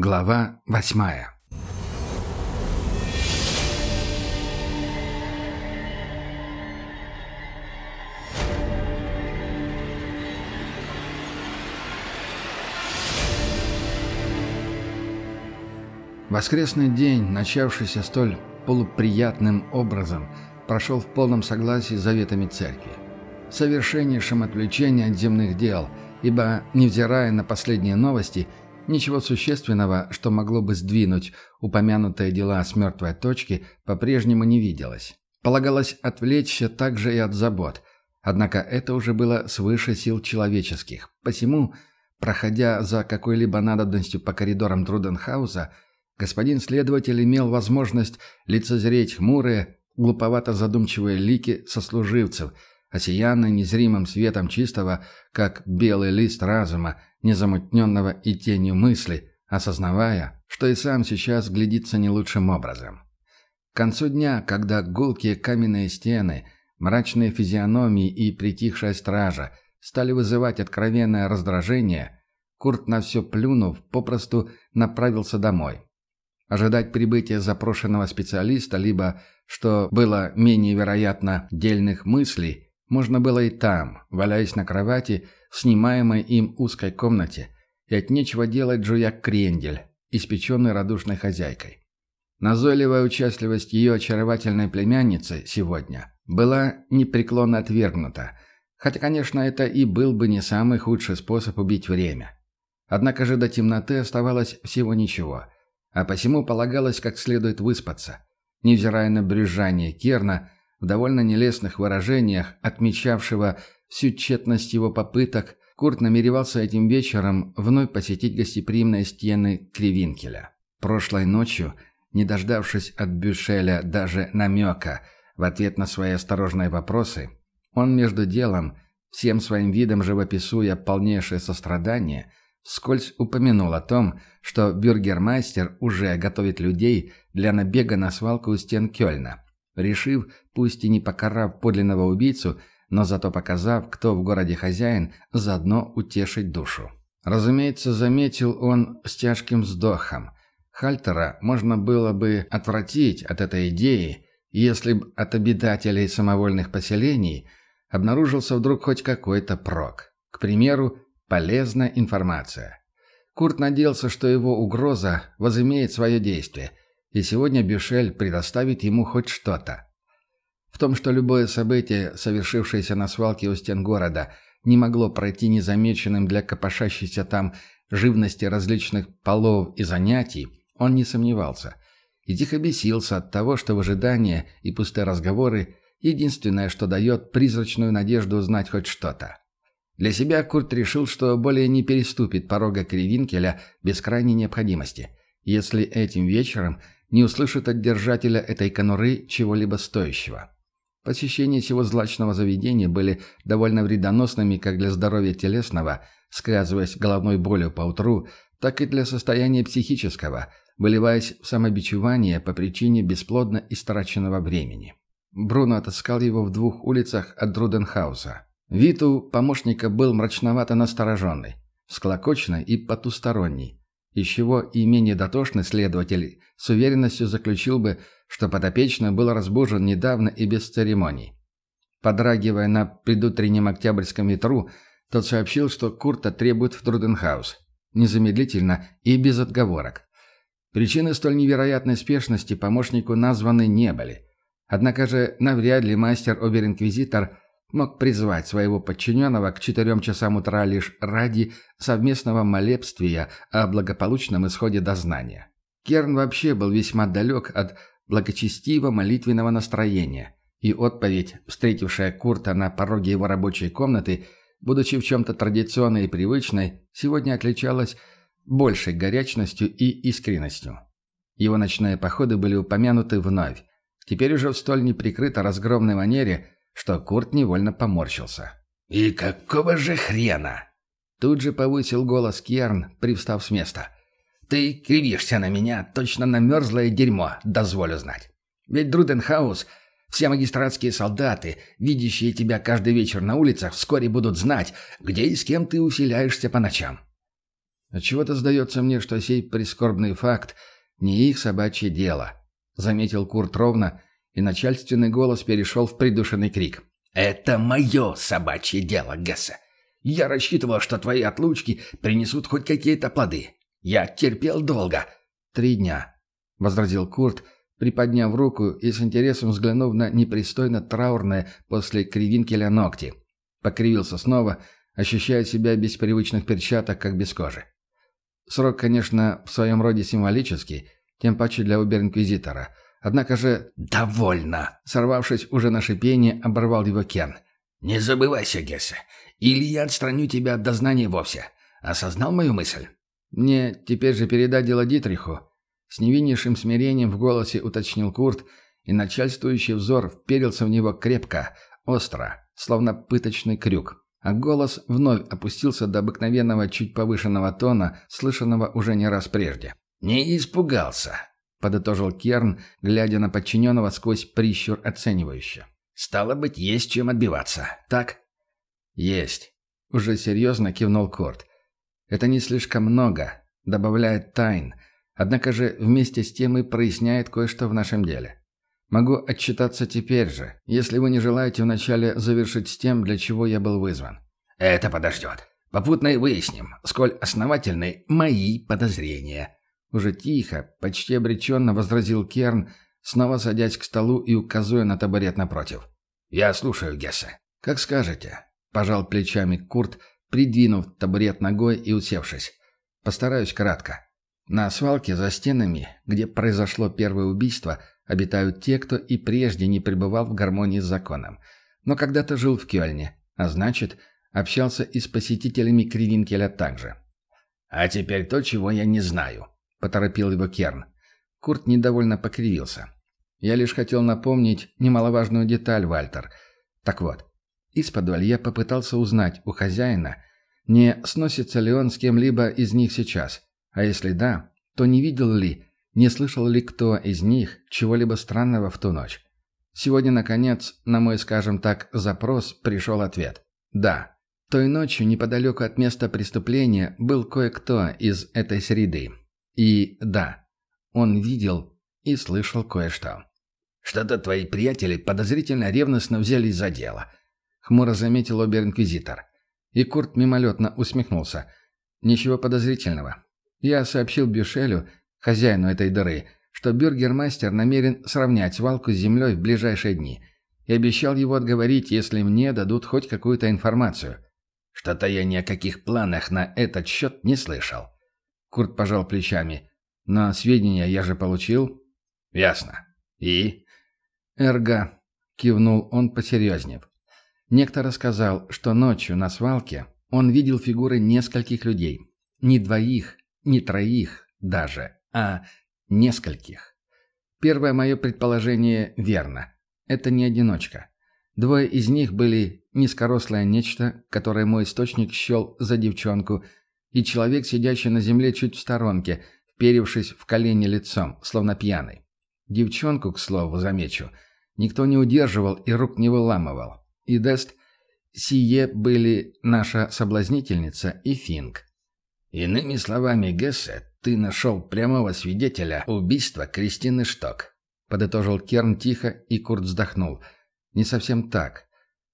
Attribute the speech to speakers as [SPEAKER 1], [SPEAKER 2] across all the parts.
[SPEAKER 1] Глава восьмая Воскресный день, начавшийся столь полуприятным образом, прошел в полном согласии с заветами церкви. Совершеннейшем отвлечении от земных дел, ибо, невзирая на последние новости, ничего существенного, что могло бы сдвинуть упомянутые дела с мертвой точки, по-прежнему не виделось. Полагалось отвлечься также и от забот, однако это уже было свыше сил человеческих. Посему, проходя за какой-либо надобностью по коридорам Труденхауса, господин следователь имел возможность лицезреть хмурые, глуповато задумчивые лики сослуживцев, осиянные незримым светом чистого, как белый лист разума, незамутненного и тенью мысли, осознавая, что и сам сейчас глядится не лучшим образом. К концу дня, когда гулкие каменные стены, мрачные физиономии и притихшая стража стали вызывать откровенное раздражение, Курт на все плюнув, попросту направился домой. Ожидать прибытия запрошенного специалиста, либо, что было менее вероятно, дельных мыслей, можно было и там, валяясь на кровати, в снимаемой им узкой комнате, и от нечего делать жуя крендель, испеченный радушной хозяйкой. Назойливая участливость ее очаровательной племянницы сегодня была непреклонно отвергнута, хотя, конечно, это и был бы не самый худший способ убить время. Однако же до темноты оставалось всего ничего – а посему полагалось как следует выспаться. Невзирая на брюзжание Керна, в довольно нелестных выражениях, отмечавшего всю тщетность его попыток, Курт намеревался этим вечером вновь посетить гостеприимные стены Кривинкеля. Прошлой ночью, не дождавшись от Бюшеля даже намека в ответ на свои осторожные вопросы, он между делом, всем своим видом живописуя полнейшее сострадание, вскользь упомянул о том, что бюргермастер уже готовит людей для набега на свалку у стен Кёльна, решив, пусть и не покарав подлинного убийцу, но зато показав, кто в городе хозяин, заодно утешить душу. Разумеется, заметил он с тяжким вздохом. Хальтера можно было бы отвратить от этой идеи, если бы от обитателей самовольных поселений обнаружился вдруг хоть какой-то прок. К примеру, Полезная информация. Курт надеялся, что его угроза возымеет свое действие, и сегодня Бюшель предоставит ему хоть что-то. В том, что любое событие, совершившееся на свалке у стен города, не могло пройти незамеченным для копошащейся там живности различных полов и занятий, он не сомневался. И тихо бесился от того, что в ожидании и пустые разговоры – единственное, что дает призрачную надежду узнать хоть что-то. Для себя Курт решил, что более не переступит порога Кривинкеля без крайней необходимости, если этим вечером не услышит от держателя этой конуры чего-либо стоящего. Посещения сего злачного заведения были довольно вредоносными как для здоровья телесного, сказываясь головной болью по утру, так и для состояния психического, выливаясь в самобичевание по причине бесплодно истраченного времени. Бруно отыскал его в двух улицах от Друденхауса – Вид у помощника был мрачновато настороженный, склокоченный и потусторонний, из чего и менее дотошный следователь с уверенностью заключил бы, что подопечный был разбужен недавно и без церемоний. Подрагивая на предутреннем октябрьском ветру, тот сообщил, что Курта требует в Труденхаус. Незамедлительно и без отговорок. Причины столь невероятной спешности помощнику названы не были. Однако же навряд ли мастер-обер-инквизитор – мог призвать своего подчиненного к четырем часам утра лишь ради совместного молебствия о благополучном исходе дознания. Керн вообще был весьма далек от благочестивого молитвенного настроения, и отповедь, встретившая Курта на пороге его рабочей комнаты, будучи в чем-то традиционной и привычной, сегодня отличалась большей горячностью и искренностью. Его ночные походы были упомянуты вновь, теперь уже в столь неприкрыто разгромной манере – что Курт невольно поморщился. «И какого же хрена?» Тут же повысил голос Кьерн, привстав с места. «Ты кривишься на меня, точно на мерзлое дерьмо, дозволю знать. Ведь Друденхаус, все магистратские солдаты, видящие тебя каждый вечер на улицах, вскоре будут знать, где и с кем ты усиляешься по ночам». Отчего-то сдается мне, что сей прискорбный факт не их собачье дело», — заметил Курт ровно, и начальственный голос перешел в придушенный крик. «Это мое собачье дело, Гессе. Я рассчитывал, что твои отлучки принесут хоть какие-то плоды. Я терпел долго». «Три дня», — возразил Курт, приподняв руку и с интересом взглянув на непристойно траурное после кривинкеля ногти. Покривился снова, ощущая себя без привычных перчаток, как без кожи. Срок, конечно, в своем роде символический, тем паче для обер-инквизитора. Однако же «довольно!» Сорвавшись уже на шипение, оборвал его Кен. «Не забывайся, Гессе, или я отстраню тебя от дознания вовсе. Осознал мою мысль?» «Мне теперь же передать дело Дитриху». С невиннейшим смирением в голосе уточнил Курт, и начальствующий взор вперился в него крепко, остро, словно пыточный крюк. А голос вновь опустился до обыкновенного чуть повышенного тона, слышанного уже не раз прежде. «Не испугался», — подытожил Керн, глядя на подчиненного сквозь прищур оценивающе. «Стало быть, есть чем отбиваться, так?» «Есть», — уже серьезно кивнул Корт. «Это не слишком много, добавляет тайн, однако же вместе с тем и проясняет кое-что в нашем деле. Могу отчитаться теперь же, если вы не желаете вначале завершить с тем, для чего я был вызван». «Это подождет. Попутно и выясним, сколь основательны мои подозрения». Уже тихо, почти обреченно возразил Керн, снова садясь к столу и указывая на табурет напротив. «Я слушаю, Гессе». «Как скажете», — пожал плечами Курт, придвинув табурет ногой и усевшись. «Постараюсь кратко. На свалке за стенами, где произошло первое убийство, обитают те, кто и прежде не пребывал в гармонии с законом, но когда-то жил в Кёльне, а значит, общался и с посетителями Кривинкеля также. «А теперь то, чего я не знаю», — поторопил его Керн. Курт недовольно покривился. «Я лишь хотел напомнить немаловажную деталь, Вальтер. Так вот, из-под я попытался узнать у хозяина, не сносится ли он с кем-либо из них сейчас, а если да, то не видел ли, не слышал ли кто из них чего-либо странного в ту ночь? Сегодня, наконец, на мой, скажем так, запрос пришел ответ. Да, той ночью неподалеку от места преступления был кое-кто из этой среды. И да, он видел и слышал кое-что. «Что-то твои приятели подозрительно ревностно взялись за дело», — хмуро заметил обер-инквизитор. И Курт мимолетно усмехнулся. «Ничего подозрительного. Я сообщил Бюшелю, хозяину этой дыры, что бюргермастер намерен сравнять свалку с землей в ближайшие дни, и обещал его отговорить, если мне дадут хоть какую-то информацию. Что-то я ни о каких планах на этот счет не слышал. Курт пожал плечами. Но сведения я же получил. Ясно. И? Эрга, кивнул он посерьезнев. Некто рассказал, что ночью на свалке он видел фигуры нескольких людей. Не двоих, не троих даже, а нескольких. Первое мое предположение верно. Это не одиночка. Двое из них были низкорослое нечто, которое мой источник счел за девчонку, и человек, сидящий на земле чуть в сторонке, вперившись в колени лицом, словно пьяный. Девчонку, к слову, замечу, никто не удерживал и рук не выламывал. И Дест, сие были наша соблазнительница и Финк. Иными словами, Гессе, ты нашел прямого свидетеля убийства Кристины Шток. Подытожил Керн тихо, и Курт вздохнул. Не совсем так.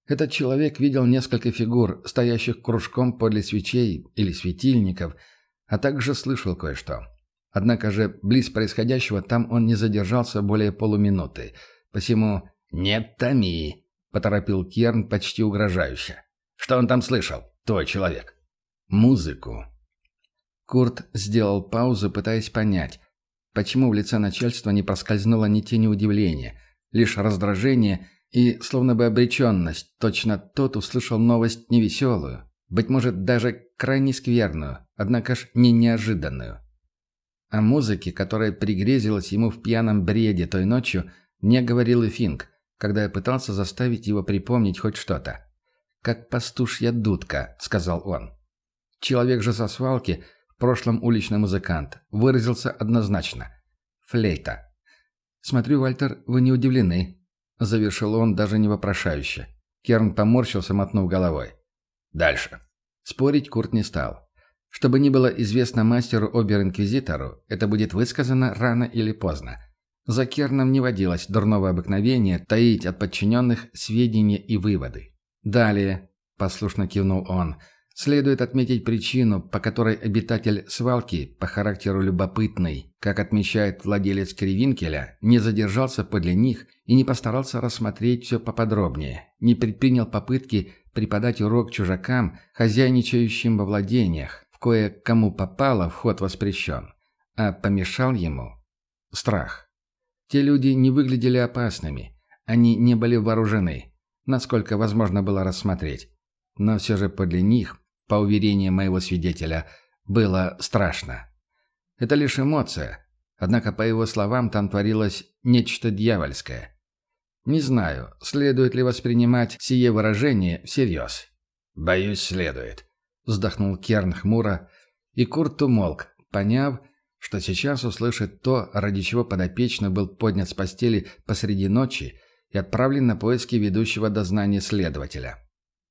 [SPEAKER 1] Этот человек видел несколько фигур, стоящих кружком подле свечей или светильников, а также слышал кое-что. Однако же близ происходящего там он не задержался более полуминуты. Посему «Нет томи», — поторопил Керн почти угрожающе. «Что он там слышал, твой человек?» «Музыку», Курт сделал паузу, пытаясь понять, почему в лице начальства не проскользнуло ни тени удивления, лишь раздражение и словно бы обреченность. Точно тот услышал новость невеселую, быть может, даже крайне скверную, однако ж не неожиданную. О музыке, которая пригрезилась ему в пьяном бреде той ночью, не говорил и Финк, когда я пытался заставить его припомнить хоть что-то. «Как пастушья дудка», — сказал он. Человек же со свалки — в прошлом уличный музыкант, выразился однозначно. Флейта. «Смотрю, Вальтер, вы не удивлены», — завершил он даже не вопрошающе. Керн поморщился, мотнув головой. «Дальше». Спорить Курт не стал. Чтобы не было известно мастеру обер-инквизитору, это будет высказано рано или поздно. За Керном не водилось дурного обыкновения таить от подчиненных сведения и выводы. «Далее», – послушно кивнул он, – «следует отметить причину, по которой обитатель свалки, по характеру любопытный, как отмечает владелец Кривинкеля, не задержался подле них и не постарался рассмотреть все поподробнее, не предпринял попытки преподать урок чужакам, хозяйничающим во владениях, в кое-кому попало, вход воспрещен, а помешал ему страх. Те люди не выглядели опасными, они не были вооружены, насколько возможно было рассмотреть. Но все же подле них, по уверениям моего свидетеля, было страшно. Это лишь эмоция, однако, по его словам, там творилось нечто дьявольское. Не знаю, следует ли воспринимать сие выражение всерьез. «Боюсь, следует», — вздохнул Керн хмуро, и Курт умолк, поняв, что сейчас услышит то, ради чего подопечный был поднят с постели посреди ночи и отправлен на поиски ведущего дознания следователя.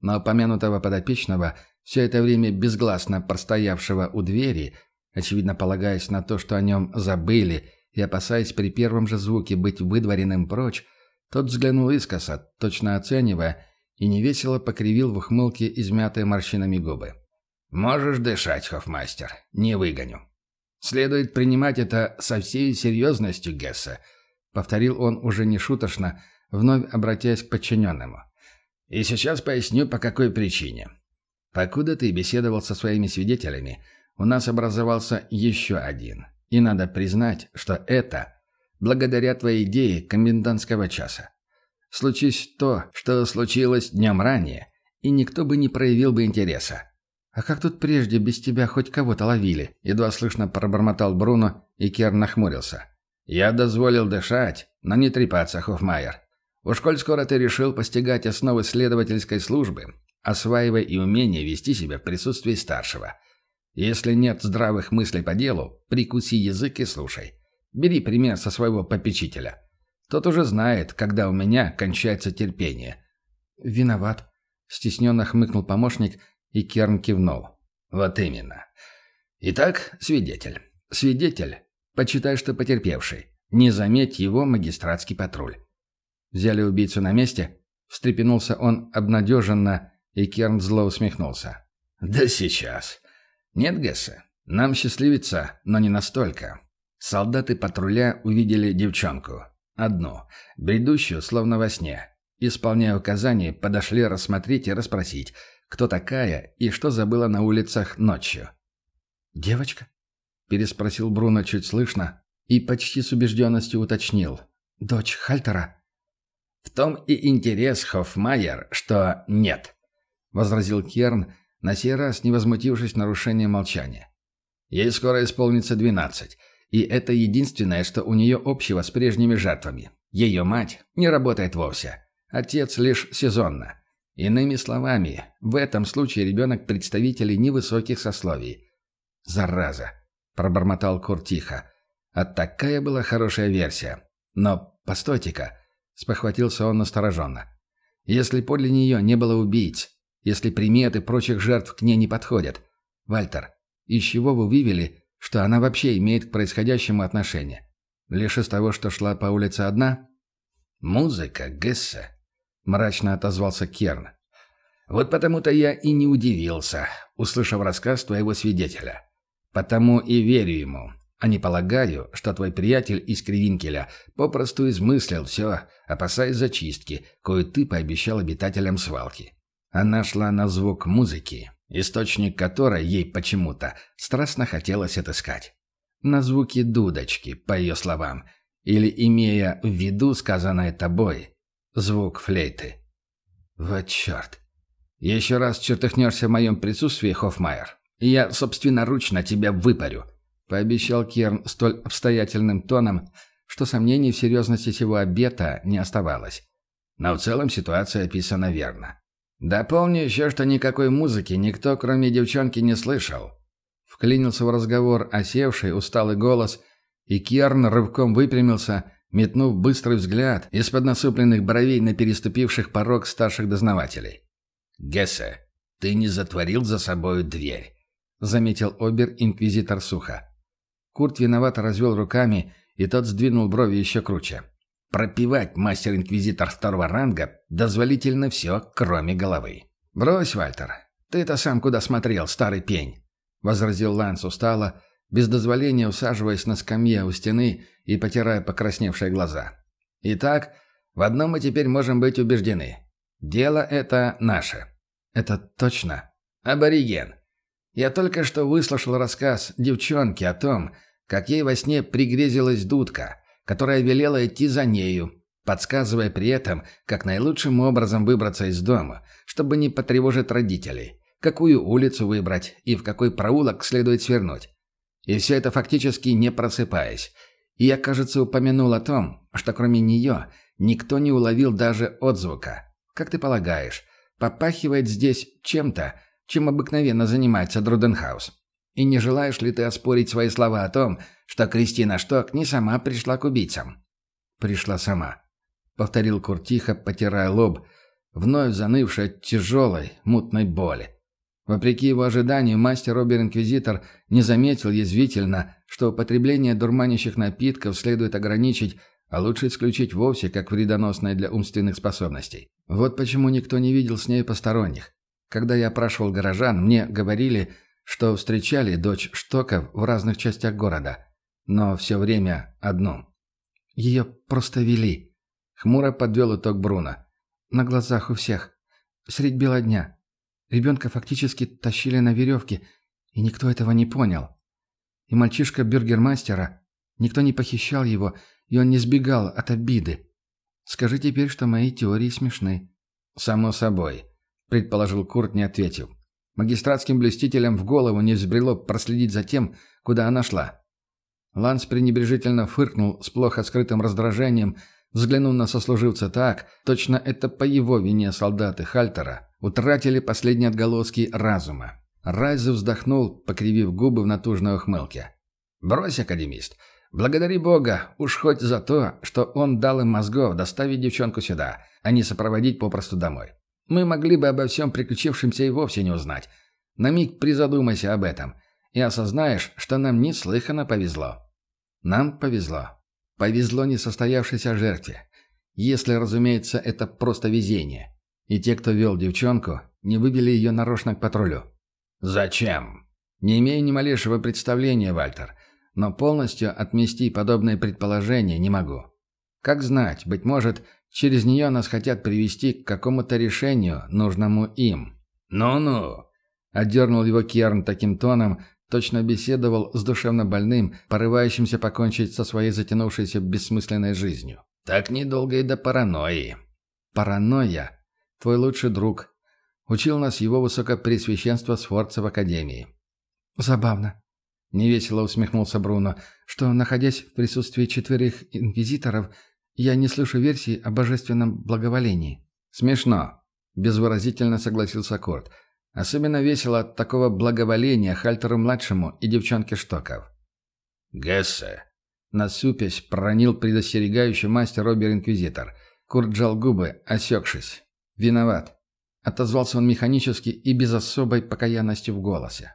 [SPEAKER 1] Но упомянутого подопечного, все это время безгласно простоявшего у двери, очевидно полагаясь на то, что о нем забыли, и опасаясь при первом же звуке быть выдворенным прочь, тот взглянул искоса, точно оценивая, и невесело покривил в ухмылке измятые морщинами губы. «Можешь дышать, хофмастер, не выгоню». «Следует принимать это со всей серьезностью, Гесса», — повторил он уже не шуточно, вновь обратясь к подчиненному. «И сейчас поясню, по какой причине. Покуда ты беседовал со своими свидетелями, у нас образовался еще один. И надо признать, что это благодаря твоей идее комендантского часа. Случись то, что случилось днем ранее, и никто бы не проявил бы интереса. «А как тут прежде без тебя хоть кого-то ловили?» Едва слышно пробормотал Бруно, и Кер нахмурился. «Я дозволил дышать, но не трепаться, Хофмайер. Уж коль скоро ты решил постигать основы следовательской службы, осваивай и умение вести себя в присутствии старшего. Если нет здравых мыслей по делу, прикуси язык и слушай. Бери пример со своего попечителя. Тот уже знает, когда у меня кончается терпение». «Виноват», — стесненно хмыкнул помощник, и Керн кивнул. «Вот именно. Итак, свидетель. Свидетель, почитай, что потерпевший. Не заметь его магистратский патруль». «Взяли убийцу на месте?» Встрепенулся он обнадеженно, и Керн зло усмехнулся. «Да сейчас. Нет, Гесса, нам счастливится, но не настолько. Солдаты патруля увидели девчонку. Одну, бредущую, словно во сне. Исполняя указания, подошли рассмотреть и расспросить, кто такая и что забыла на улицах ночью. «Девочка?» – переспросил Бруно чуть слышно и почти с убежденностью уточнил. «Дочь Хальтера?» «В том и интерес, Хоффмайер, что нет», – возразил Керн, на сей раз не возмутившись нарушением молчания. «Ей скоро исполнится двенадцать». И это единственное, что у нее общего с прежними жертвами. Ее мать не работает вовсе. Отец лишь сезонно. Иными словами, в этом случае ребенок представителей невысоких сословий. «Зараза!» – пробормотал Кур тихо. «А такая была хорошая версия. Но постойте-ка!» – спохватился он настороженно. «Если подле нее не было убийц, если приметы прочих жертв к ней не подходят, Вальтер, из чего вы вывели, что она вообще имеет к происходящему отношение. Лишь из того, что шла по улице одна? «Музыка, Гессе», — мрачно отозвался Керн. «Вот потому-то я и не удивился, услышав рассказ твоего свидетеля. Потому и верю ему, а не полагаю, что твой приятель из Кривинкеля попросту измыслил все, опасаясь зачистки, кою ты пообещал обитателям свалки. Она шла на звук музыки, источник которой ей почему-то страстно хотелось отыскать. На звуки дудочки, по ее словам, или, имея в виду сказанное тобой, звук флейты. Вот черт. Еще раз чертыхнешься в моем присутствии, Хоффмайер, и я собственноручно тебя выпарю, пообещал Керн столь обстоятельным тоном, что сомнений в серьезности сего обета не оставалось. Но в целом ситуация описана верно. «Дополню еще, что никакой музыки никто, кроме девчонки, не слышал». Вклинился в разговор осевший, усталый голос, и Керн рывком выпрямился, метнув быстрый взгляд из-под насупленных бровей на переступивших порог старших дознавателей. «Гессе, ты не затворил за собою дверь?» заметил обер-инквизитор сухо. Курт виновато развел руками, и тот сдвинул брови еще круче. Пропивать мастер-инквизитор второго ранга дозволительно все, кроме головы. «Брось, Вальтер, ты-то сам куда смотрел, старый пень?» — возразил Ланс устало, без дозволения усаживаясь на скамье у стены и потирая покрасневшие глаза. «Итак, в одном мы теперь можем быть убеждены. Дело это наше». «Это точно?» «Абориген. Я только что выслушал рассказ девчонки о том, как ей во сне пригрезилась дудка, которая велела идти за нею, подсказывая при этом, как наилучшим образом выбраться из дома, чтобы не потревожить родителей, какую улицу выбрать и в какой проулок следует свернуть. И все это фактически не просыпаясь. И я, кажется, упомянул о том, что кроме нее никто не уловил даже отзвука. Как ты полагаешь, попахивает здесь чем-то, чем обыкновенно занимается Друденхаус? И не желаешь ли ты оспорить свои слова о том, что Кристина Шток не сама пришла к убийцам?» «Пришла сама», — повторил Курт тихо, потирая лоб, вновь занывший тяжелой, мутной боли. Вопреки его ожиданию, мастер Обер-Инквизитор не заметил язвительно, что употребление дурманящих напитков следует ограничить, а лучше исключить вовсе, как вредоносное для умственных способностей. Вот почему никто не видел с ней посторонних. Когда я опрашивал горожан, мне говорили, что встречали дочь Штоков в разных частях города, но все время одну. Ее просто вели. Хмуро подвел итог Бруно. На глазах у всех. Средь бела дня. Ребенка фактически тащили на веревке, и никто этого не понял. И мальчишка бюргермастера, никто не похищал его, и он не сбегал от обиды. Скажи теперь, что мои теории смешны. «Само собой», — предположил Курт, не ответив. Магистратским блюстителям в голову не взбрело проследить за тем, куда она шла. Ланс пренебрежительно фыркнул с плохо скрытым раздражением, взглянув на сослуживца так, точно это по его вине солдаты Хальтера утратили последние отголоски разума. Райзе вздохнул, покривив губы в натужной ухмылке. «Брось, академист. Благодари Бога, уж хоть за то, что он дал им мозгов доставить девчонку сюда, а не сопроводить попросту домой. Мы могли бы обо всем приключившемся и вовсе не узнать. На миг призадумайся об этом, и осознаешь, что нам неслыханно повезло. Нам повезло. Повезло несостоявшейся жертве. Если, разумеется, это просто везение. И те, кто вел девчонку, не выбили ее нарочно к патрулю. Зачем? Не имею ни малейшего представления, Вальтер, но полностью отмести подобное предположение не могу. Как знать, быть может, Через нее нас хотят привести к какому-то решению, нужному им. «Ну-ну!» — отдернул его Керн таким тоном, точно беседовал с душевно больным, порывающимся покончить со своей затянувшейся бессмысленной жизнью. «Так недолго и до паранойи». «Паранойя? Твой лучший друг», — учил нас его высокопресвященство Сфорца в Академии. «Забавно», — невесело усмехнулся Бруно, что, находясь в присутствии четверых инквизиторов, я не слышу версии о божественном благоволении». «Смешно», — безвыразительно согласился Корт. «Особенно весело от такого благоволения Хальтеру-младшему и девчонке Штоков».
[SPEAKER 2] «Гессе», —
[SPEAKER 1] насупясь, проронил предостерегающий мастер Обер-Инквизитор. Курт жал губы, осекшись. «Виноват», — отозвался он механически и без особой покаянности в голосе.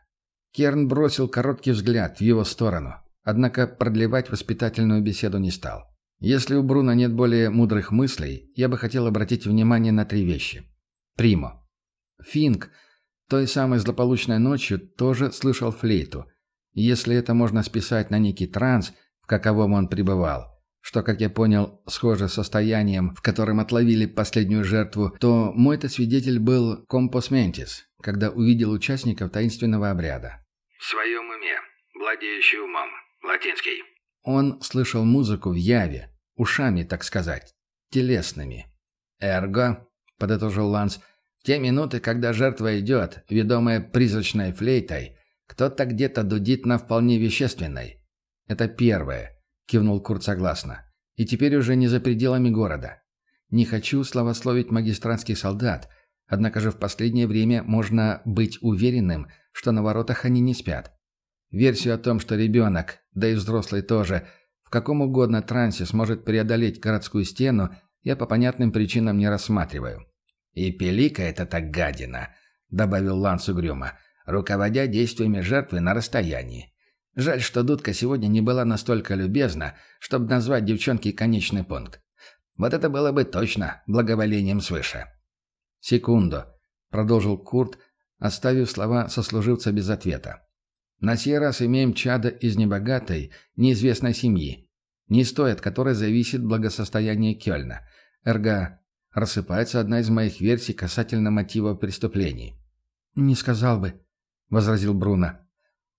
[SPEAKER 1] Керн бросил короткий взгляд в его сторону, однако продлевать воспитательную беседу не стал. Если у Бруно нет более мудрых мыслей, я бы хотел обратить внимание на три вещи. Примо. Финк той самой злополучной ночью тоже слышал флейту. Если это можно списать на некий транс, в каковом он пребывал, что, как я понял, схоже с состоянием, в котором отловили последнюю жертву, то мой-то свидетель был компос ментис, когда увидел участников таинственного обряда.
[SPEAKER 2] «В своем уме, владеющий умом. Латинский».
[SPEAKER 1] Он слышал музыку в яве, ушами, так сказать, телесными. «Эрго», — подытожил Ланс, — «в те минуты, когда жертва идет, ведомая призрачной флейтой, кто-то где-то дудит на вполне вещественной». «Это первое», — кивнул Курт согласно. «И теперь уже не за пределами города. Не хочу славословить магистратских солдат, однако же в последнее время можно быть уверенным, что на воротах они не спят. Версию о том, что ребенок, да и взрослый тоже, в каком угодно трансе сможет преодолеть городскую стену, я по понятным причинам не рассматриваю. «И пелика это так гадина», — добавил Ланс угрюмо.
[SPEAKER 2] руководя действиями жертвы на расстоянии. Жаль, что Дудка сегодня не была настолько любезна, чтобы назвать девчонке конечный пункт. Вот это было бы точно благоволением свыше.
[SPEAKER 1] «Секунду», — продолжил Курт, оставив слова сослуживца без ответа. «На сей раз имеем чада из небогатой, неизвестной семьи, не стоит от которой зависит благосостояние Кёльна. Эрга, рассыпается одна из моих версий касательно мотивов преступлений». «Не сказал бы», — возразил Бруно.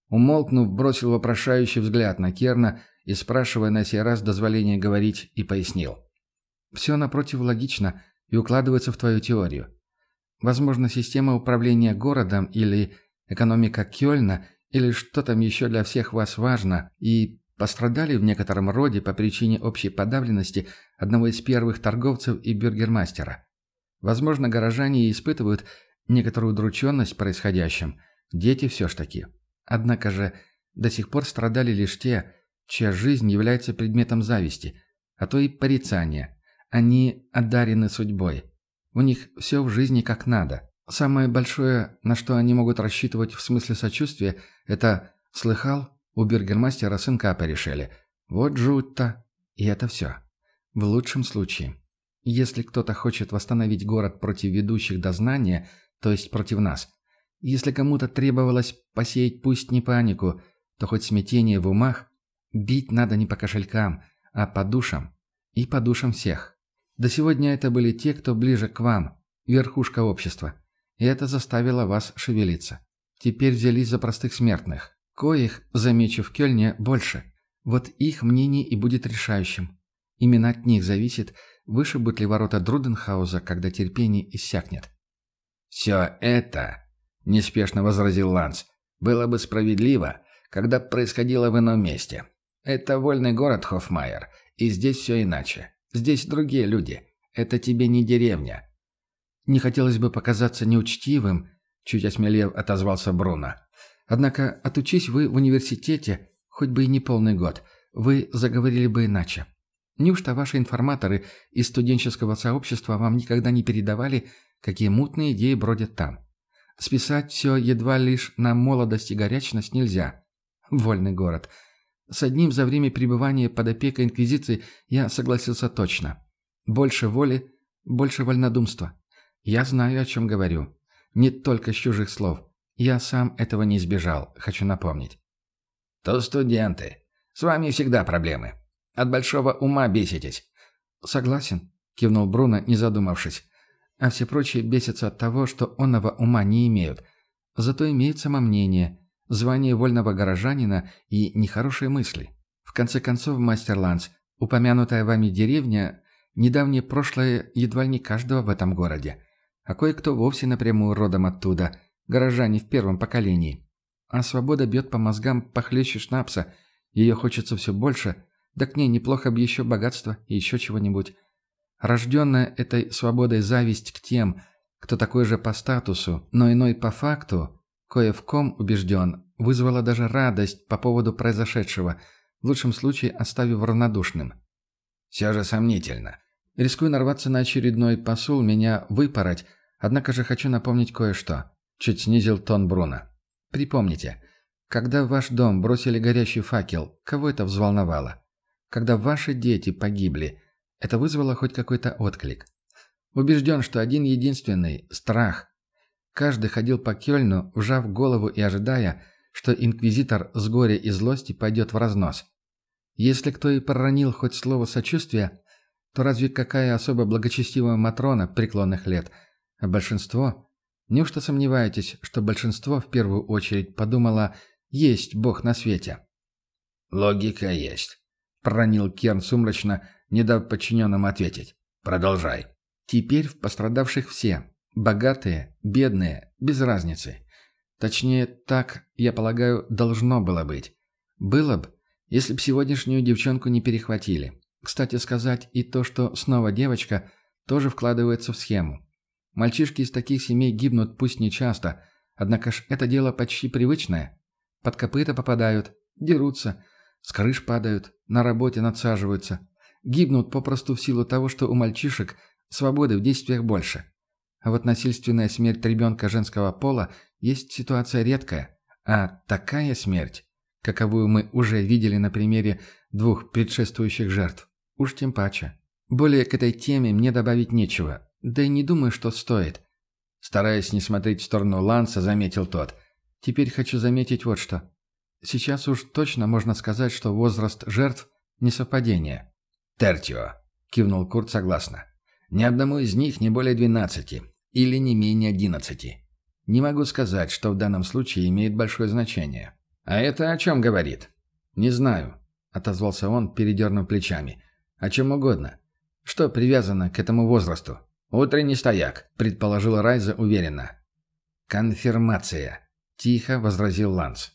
[SPEAKER 1] Умолкнув, бросил вопрошающий взгляд на Керна и, спрашивая на сей раз дозволение говорить, и пояснил. «Все напротив логично и укладывается в твою теорию. Возможно, система управления городом или экономика Кёльна или что там еще для всех вас важно, и пострадали в некотором роде по причине общей подавленности одного из первых торговцев и бюргермастера. Возможно, горожане испытывают некоторую удрученность происходящим, дети все ж таки. Однако же до сих пор страдали лишь те, чья жизнь является предметом зависти, а то и порицания. Они одарены судьбой. У них все в жизни как надо. Самое большое, на что они могут рассчитывать в смысле сочувствия, это «слыхал, у бюргермастера сынка порешили». Вот жуть-то. И это все. В лучшем случае. Если кто-то хочет восстановить город против ведущих до знания, то есть против нас, если кому-то требовалось посеять пусть не панику, то хоть смятение в умах, бить надо не по кошелькам, а по душам. И по душам всех. До сегодня это были те, кто ближе к вам, верхушка общества. И это заставило вас шевелиться. Теперь взялись за простых смертных. Коих, замечу в Кёльне, больше. Вот их мнение и будет решающим. Именно от них зависит, вышибут ли ворота Друденхауза, когда терпение иссякнет.
[SPEAKER 2] «Все это», — неспешно возразил Ланс, — «было бы справедливо, когда происходило в ином месте. Это вольный город Хоффмайер, и здесь все иначе. Здесь другие люди. Это тебе не деревня».
[SPEAKER 1] «Не хотелось бы показаться неучтивым», — чуть осмелев отозвался Бруно. «Однако отучись вы в университете, хоть бы и не полный год, вы заговорили бы иначе. Неужто ваши информаторы из студенческого сообщества вам никогда не передавали, какие мутные идеи бродят там? Списать все едва лишь на молодость и горячность нельзя. Вольный город. С одним за время пребывания под опекой Инквизиции я согласился точно. Больше воли, больше вольнодумства. Я знаю, о чем говорю. Не только с чужих слов. Я сам этого не избежал, хочу напомнить.
[SPEAKER 2] То студенты. С вами всегда проблемы. От большого ума беситесь.
[SPEAKER 1] Согласен, кивнул Бруно, не задумавшись. А все прочие бесятся от того, что онного ума не имеют. Зато имеют самомнение, звание вольного горожанина и нехорошие мысли. В конце концов, мастер Ланс, упомянутая вами деревня – недавнее прошлое едва не каждого в этом городе. А кое-кто вовсе напрямую родом оттуда, горожане в первом поколении. А свобода бьет по мозгам похлеще шнапса, ее хочется все больше, да к ней неплохо бы еще богатство и еще чего-нибудь. Рожденная этой свободой зависть к тем, кто такой же по статусу, но иной по факту – кое в ком убежден, вызвала даже радость по поводу произошедшего, в лучшем случае оставив равнодушным.
[SPEAKER 2] Все же сомнительно.
[SPEAKER 1] Рискую нарваться на очередной посул, меня выпороть, однако же хочу напомнить кое-что. Чуть снизил тон Бруно. Припомните, когда в ваш дом бросили горящий факел, кого это взволновало? Когда ваши дети погибли, это вызвало хоть какой-то отклик? Убежден, что один единственный – страх, Каждый ходил по Кёльну, вжав голову и ожидая, что инквизитор с горя и злости пойдет в разнос. Если кто и проронил хоть слово сочувствия, то разве какая особо благочестивая Матрона преклонных лет? А большинство? Неужто сомневаетесь, что большинство в первую очередь подумало «есть Бог на свете»?
[SPEAKER 2] «Логика есть», — проронил Керн сумрачно, не дав подчиненным ответить. «Продолжай».
[SPEAKER 1] Теперь в пострадавших все, Богатые, бедные, без разницы. Точнее, так, я полагаю, должно было быть. Было бы, если б сегодняшнюю девчонку не перехватили. Кстати сказать, и то, что снова девочка, тоже вкладывается в схему. Мальчишки из таких семей гибнут пусть не часто, однако ж это дело почти привычное. Под копыта попадают, дерутся, с крыш падают, на работе надсаживаются. Гибнут попросту в силу того, что у мальчишек свободы в действиях больше. А вот насильственная смерть ребенка женского пола есть ситуация редкая. А такая смерть, каковую мы уже видели на примере двух предшествующих жертв, уж тем паче. Более к этой теме мне добавить нечего, да и не думаю, что стоит. Стараясь не смотреть в сторону Ланса, заметил тот. Теперь хочу заметить вот что. Сейчас уж точно можно сказать, что возраст жертв – не совпадение.
[SPEAKER 2] «Тертио», – кивнул Курт согласно. «Ни одному из них не более двенадцати, или не менее одиннадцати. Не могу сказать, что в данном случае имеет большое значение. А это о чем говорит?»
[SPEAKER 1] «Не знаю», – отозвался он, передернув плечами. «О чем угодно. Что привязано к этому возрасту?»
[SPEAKER 2] «Утренний стояк», – предположила Райза уверенно.
[SPEAKER 1] «Конфирмация», – тихо возразил Ланс.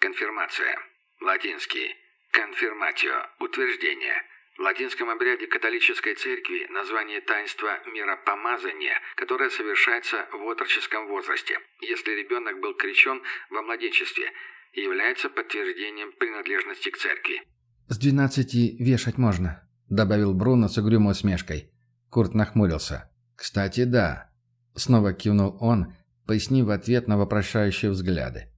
[SPEAKER 3] Конфирмация. Латинский. Конфирматио. Утверждение. В латинском обряде католической церкви название таинства миропомазания, которое совершается в отроческом возрасте, если ребенок был крещен во младенчестве, является подтверждением принадлежности к церкви.
[SPEAKER 1] «С двенадцати вешать можно», — добавил Бруно с угрюмой усмешкой. Курт нахмурился. «Кстати, да», — снова кивнул он, пояснив ответ на вопрошающие взгляды.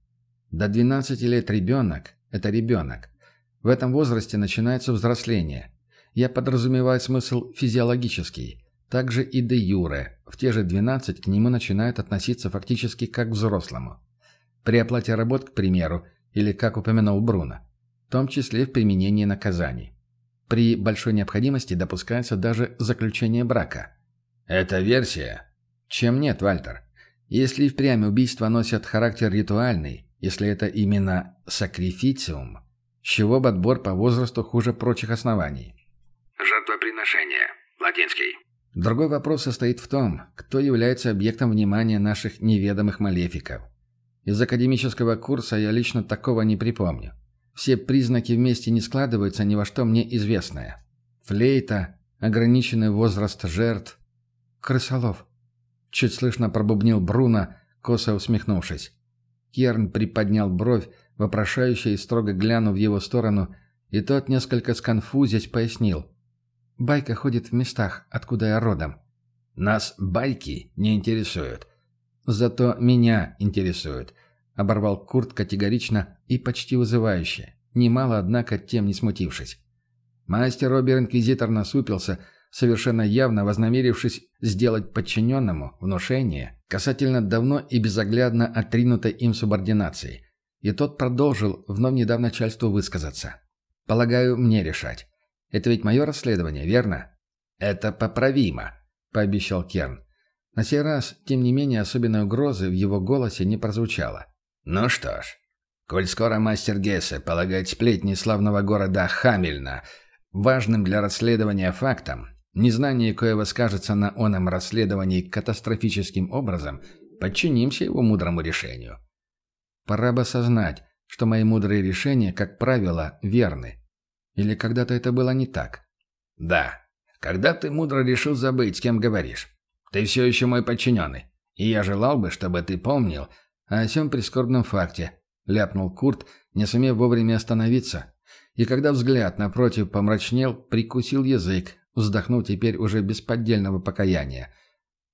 [SPEAKER 1] «До 12 лет ребенок — это ребенок. В этом возрасте начинается взросление. Я подразумеваю смысл физиологический. Также и де юре. В те же 12 к нему начинают относиться фактически как к взрослому. При оплате работ, к примеру, или, как упомянул Бруно, в том числе в применении наказаний. При большой необходимости допускается даже заключение брака.
[SPEAKER 2] Это версия?
[SPEAKER 1] Чем нет, Вальтер? Если впрямь убийства носят характер ритуальный, если это именно сакрифициум, с чего бы отбор по возрасту хуже прочих оснований?
[SPEAKER 3] Жертвоприношение. Латинский.
[SPEAKER 1] Другой вопрос состоит в том, кто является объектом внимания наших неведомых малефиков. Из академического курса я лично такого не припомню. Все признаки вместе не складываются ни во что мне известное. Флейта, ограниченный возраст жертв. Крысолов. Чуть слышно пробубнил Бруно, косо усмехнувшись. Керн приподнял бровь, вопрошающе и строго глянув в его сторону, и тот, несколько сконфузясь, пояснил. «Байка ходит в местах, откуда я родом».
[SPEAKER 2] «Нас байки не интересуют».
[SPEAKER 1] «Зато меня интересуют», — оборвал Курт категорично и почти вызывающе, немало, однако, тем не смутившись. Мастер Обер-инквизитор насупился, совершенно явно вознамерившись сделать подчиненному внушение касательно давно и безоглядно отринутой им субординации. И тот продолжил вновь не дав начальству высказаться. «Полагаю, мне решать. Это ведь мое расследование, верно?»
[SPEAKER 2] «Это поправимо», — пообещал Керн.
[SPEAKER 1] На сей раз, тем не менее, особенной угрозы в его голосе не прозвучало.
[SPEAKER 2] «Ну что ж, коль скоро мастер Гессе полагает сплетни славного города Хамельна важным для расследования фактом, Незнание коего скажется на оном расследовании катастрофическим образом, подчинимся его мудрому решению.
[SPEAKER 1] Пора бы осознать, что мои мудрые решения, как правило, верны. Или когда-то это было не так?
[SPEAKER 2] Да. Когда ты мудро решил забыть, с кем говоришь. Ты все еще мой подчиненный. И я желал бы, чтобы ты помнил
[SPEAKER 1] о всем прискорбном факте, ляпнул Курт, не сумев вовремя остановиться. И когда взгляд напротив помрачнел, прикусил язык, Вздохнул теперь уже без поддельного покаяния.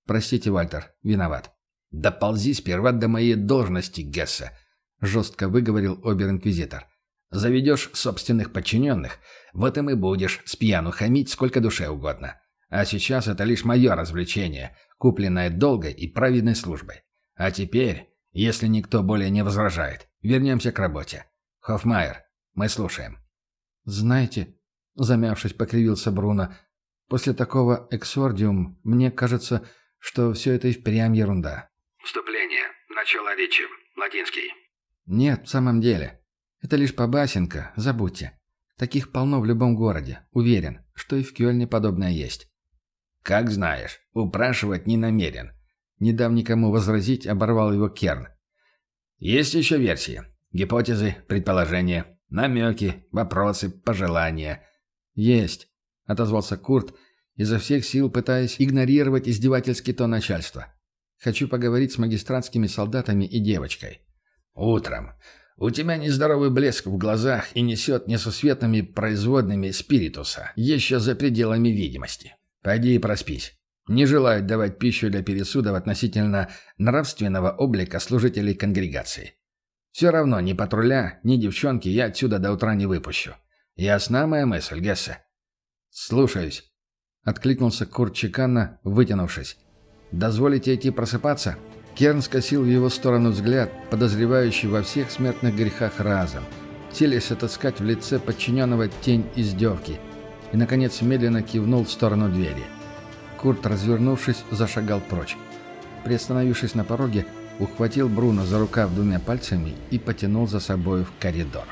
[SPEAKER 1] «Простите, Вальтер, виноват».
[SPEAKER 2] «Да ползи сперва до моей должности, Гесса», — жестко выговорил обер-инквизитор. «Заведешь собственных подчиненных, вот и будешь с пьяну хамить сколько душе угодно. А сейчас это лишь мое развлечение, купленное долгой и праведной службой. А теперь, если никто более не возражает, вернемся к работе. Хоффмайер, мы слушаем».
[SPEAKER 1] «Знаете», — замявшись, покривился Бруно, — После такого эксордиум мне кажется, что все это и впрямь ерунда.
[SPEAKER 3] Вступление. Начало речи. Латинский.
[SPEAKER 1] Нет, в самом деле. Это лишь побасенка, забудьте. Таких полно в любом городе. Уверен, что и в Кёльне подобное есть.
[SPEAKER 2] Как знаешь, упрашивать не намерен.
[SPEAKER 1] Не дав никому возразить, оборвал его Керн.
[SPEAKER 2] Есть еще версии. Гипотезы, предположения, намеки, вопросы, пожелания.
[SPEAKER 1] Есть отозвался Курт, изо всех сил пытаясь игнорировать издевательский тон начальства. «Хочу поговорить с магистратскими солдатами и девочкой».
[SPEAKER 2] «Утром. У тебя нездоровый блеск в глазах и несет несусветными производными спиритуса, еще за пределами видимости. Пойди и проспись».
[SPEAKER 1] Не желают давать пищу для пересудов относительно нравственного облика служителей конгрегации. Все равно ни патруля, ни девчонки я отсюда до утра не выпущу. Ясна моя мысль, Гессе?» «Слушаюсь», — откликнулся Курт Чеканна, вытянувшись. «Дозволите идти просыпаться?» Керн скосил в его сторону взгляд, подозревающий во всех смертных грехах разом, селись отыскать в лице подчиненного тень издевки, и, наконец, медленно кивнул в сторону двери. Курт, развернувшись, зашагал прочь. Приостановившись на пороге, ухватил Бруно за рукав двумя пальцами и потянул за собой в коридор.